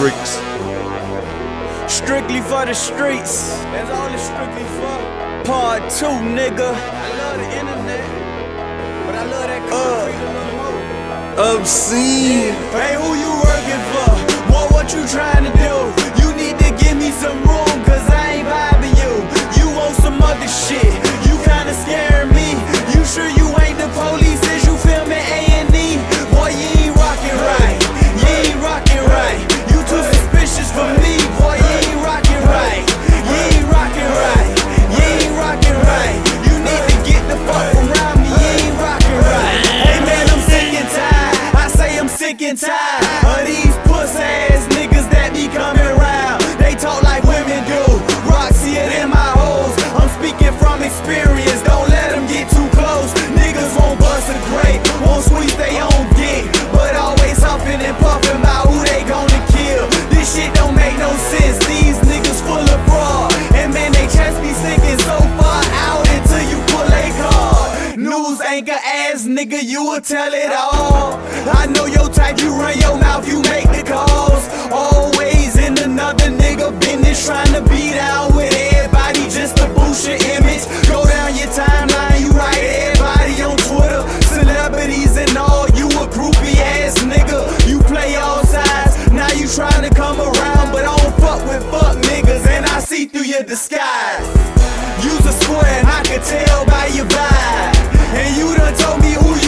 streets. Strictly for the streets. That's all it's strictly for. Part two, nigga. I love the internet, but I love that uh, concrete a little more. Obscene. Hey, who you working for? Of these puss ass niggas that be coming around. They talk like women do. Roxy in my hoes. I'm speaking from experience. Don't let them get too close. Niggas won't bust a grape, won't squeeze they own dick, but always huffing and puffing about who they gonna kill. This shit don't make no sense. These niggas full of fraud, and man they chest be sinking so far out until you pull a card. News anchor ass nigga, you will tell it all. Your disguise. Use a square and I can tell by your vibe. And you done told me who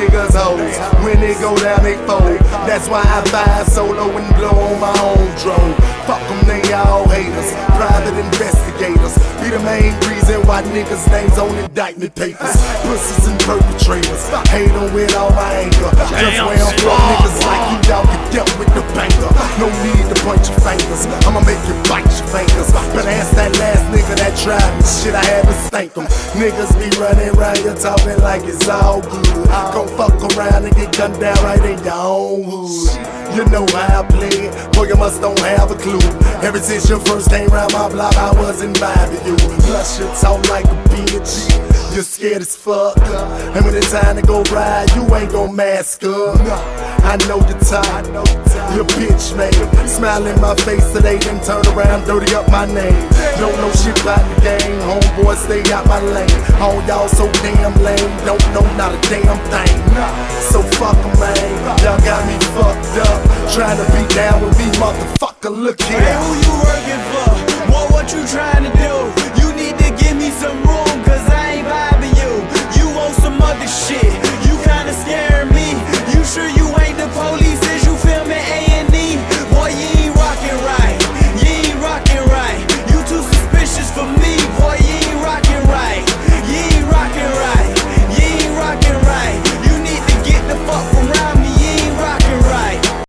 niggas hoes. When they go down, they fold. That's why I fly solo and blow on my own drone. Fuck them, they all haters. Private investigators. Be the main reason why niggas' names on indictment papers. Pussies and perpetrators. Hate them with all my anger. Just where I'm from, niggas like you, y'all dealt with the banker. No need to point your fingers. I'ma make you bite your fingers. Better ask that last nigga that tried me. Shit, I had to thank him. Niggas be running around here talking like it's all good. Go fuck around and get gunned down right in your own hood. You know how I play it, boy, you must don't have a clue. Ever since you first came round my block, I wasn't vibing you. Plus, you talk like a bitch. You're scared as fuck. And when it's time to go ride, you ain't gon' mask up. I know the type. Your bitch made Smile in my face today, then turn around, dirty up my name. Don't know shit about the game, homeboy, stay out my lane. All y'all so damn lame, don't know not a damn thing. So fuck 'em, man. Y'all got me fucked up. Trying to be down with me, motherfucker. Look here. Hey, who you working for? What what you trying to do?